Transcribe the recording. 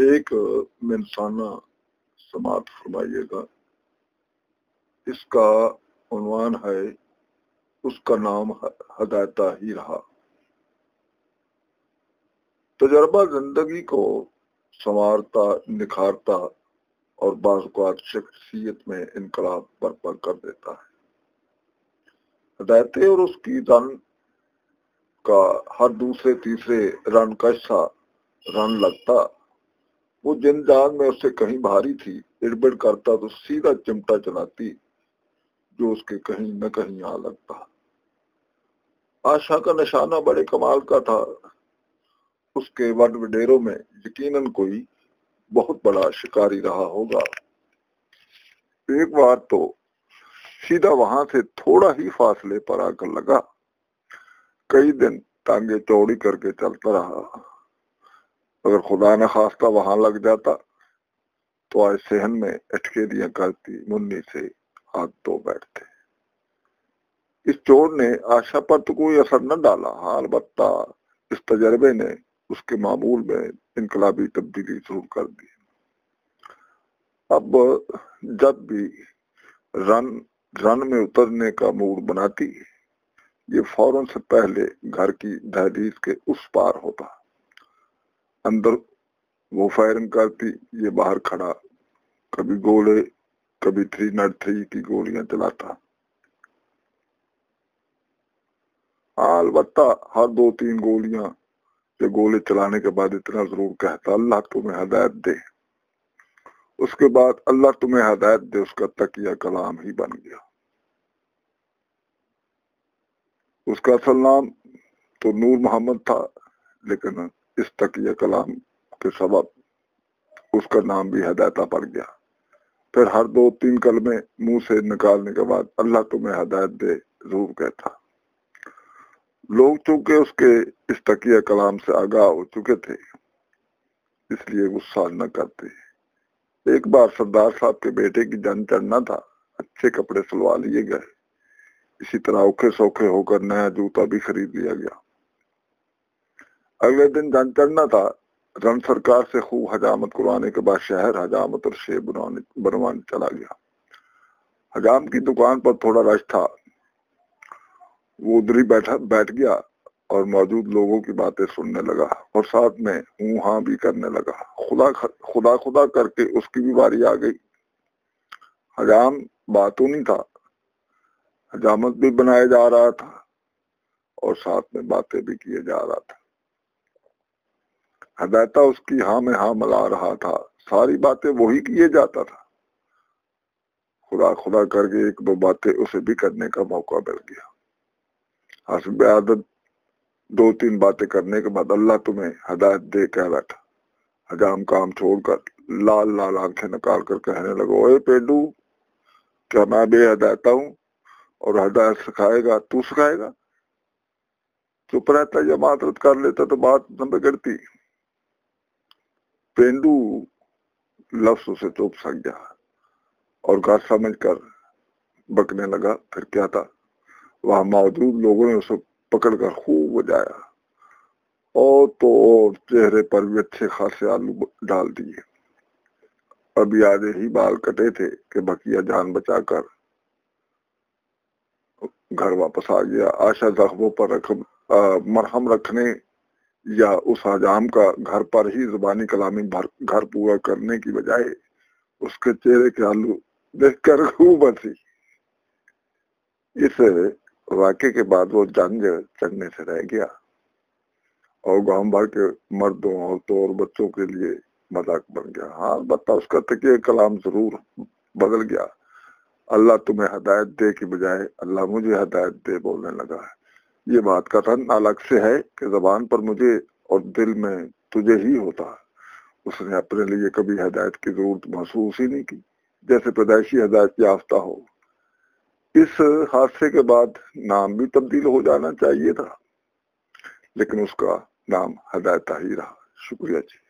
ایک منسانہ سماعت فرمائیے گا۔ اس کا عنوان ہے، اس کا نام ہدایتہ ہی رہا۔ تجربہ زندگی کو سنوارتا، نکھارتا اور بعض اوقات شخصیت میں انقلاب برپا کر دیتا ہے۔ ہدایتیں اور اس کی رن کا ہر دوسرے، تیسرے رن کا حصہ رن لگتا وہ جن جان میں اس سے کہیں بھاری تھی، اڑبڑ کرتا تو سیدھا چمٹا چلاتی، جو اس کے کہیں نہ کہیں آ لگتا۔ آشا کا نشانہ بڑے کمال کا تھا۔ اس کے وڈ وڈیروں میں یقیناً کوئی بہت بڑا شکاری رہا ہوگا۔ ایک بار تو سیدھا وہاں سے تھوڑا ہی فاصلے پر آ کر لگا۔ کئی دن ٹانگے چوڑی کر کے چلتا رہا۔ اگر خدا نہ خواستہ وہاں لگ جاتا تو آج سہن میں اٹکے دیا کرتی منی سے ہاتھ دھو بیٹھتے۔ اس چور نے آشا پر تو کوئی اثر نہ ڈالا البتہ اس تجربے نے اس کے معمول میں انقلابی تبدیلی ضرور کر دی۔ اب جب بھی رن رن میں اترنے کا موڈ بناتی، یہ فوراً سے پہلے گھر کی دہلیز کے اس پار ہوتا۔ اندر وہ فائرنگ کرتی، یہ باہر کھڑا۔ کبھی گولے، کبھی تھری نٹ تھری کی گولیاں چلاتا۔ البتہ ہر دو تین گولیاں یہ گولے چلانے کے بعد اتنا ضرور کہتا، اللہ تمہیں ہدایت دے۔ اس کے بعد اللہ تمہیں ہدایت دے، اس کا تکیہ کلام ہی بن گیا۔ اس کا اصل نام تو نور محمد تھا، لیکن اس تکیہ کلام کے سبب اس کا نام بھی ہدایتہ پڑ گیا۔ پھر ہر دو تین کلمے منہ سے نکالنے کے بعد اللہ تمہیں ہدایت دے ضرور کہتا۔ لوگ چونکہ اس کے اس تکیہ کلام سے آگاہ ہو چکے تھے، اس لیے غصہ نہ کرتے۔ ایک بار سردار صاحب کے بیٹے کی جان چڑھنا تھا، اچھے کپڑے سلوا لیے گئے۔ اسی طرح اوکھے سوکھے ہو کر نیا جوتا بھی خرید لیا گیا۔ اگلے دن جان چڑھنا تھا۔ رن سرکار سے خوب حجامت کروانے کے بعد شہر حجامت اور شیب بنوانے چلا گیا۔ حجام کی دکان پر تھوڑا رش تھا۔ وہ ادھر ہی بیٹھا بیٹھ گیا اور موجود لوگوں کی باتیں سننے لگا اور ساتھ میں ہوں ہاں بھی کرنے لگا۔ خدا خدا خدا کر کے اس کی بھی باری آ گئی۔ حجام باتوں نہیں تھا۔ حجامت بھی بنایا جا رہا تھا اور ساتھ میں باتیں بھی کیے جا رہا تھا۔ ہدایتہ اس کی ہاں میں ہاں ملا رہا تھا۔ ساری باتیں وہی کیے جاتا تھا۔ خدا خدا کر کے ایک دو باتیں اسے بھی کرنے کا موقع مل گیا۔ حسب عادت دو تین باتیں کرنے کے بعد اللہ تمہیں ہدایت دے کہہ بیٹھا حجام کام چھوڑ کر لال لال آنکھیں نکال کر کہنے لگو، اے پیڈو کیا میں بے ہدایتا ہوں؟ اور ہدایت سکھائے گا، تو سکھائے گا۔ چپ رہتا یا معذرت کر لیتا تو بات نہ بگڑتی۔ پینڈو لفظ اسے چوپ سک گیا اور گھر سمجھ کر بکنے لگا، پھر کیا تھا؟ وہاں موجود لوگوں نے اسے پکڑ کر خوب بجایا اور تو اور چہرے پر بھی اچھے خاصے آلو ڈال دیے۔ ابھی آدھے ہی بال کٹے تھے کہ بکیا جان بچا کر گھر واپس آ گیا۔ آشا زخموں پر رقم مرہم رکھنے یا اس حجام کا گھر پر ہی زبانی کلامی گھر پورا کرنے کی بجائے اس کے چہرے کے آلو دیکھ کر خوب ہنسی۔ اس واقعے کے بعد وہ جنگ چڑھنے سے رہ گیا اور گاؤں بھر کے مردوں عورتوں اور بچوں کے لیے مذاق بن گیا۔ ہاں البتہ اس کا تکیہ کلام ضرور بدل گیا۔ اللہ تمہیں ہدایت دے کی بجائے اللہ مجھے ہدایت دے بولنے لگا ہے۔ یہ بات کا الگ سے ہے کہ زبان پر مجھے اور دل میں تجھے ہی ہوتا اس نے اپنے لیے کبھی ہدایت کی ضرورت محسوس ہی نہیں کی، جیسے پیدائشی ہدایت یافتہ ہو۔ اس حادثے کے بعد نام بھی تبدیل ہو جانا چاہیے تھا، لیکن اس کا نام ہدایتہ ہی رہا۔ شکریہ جی۔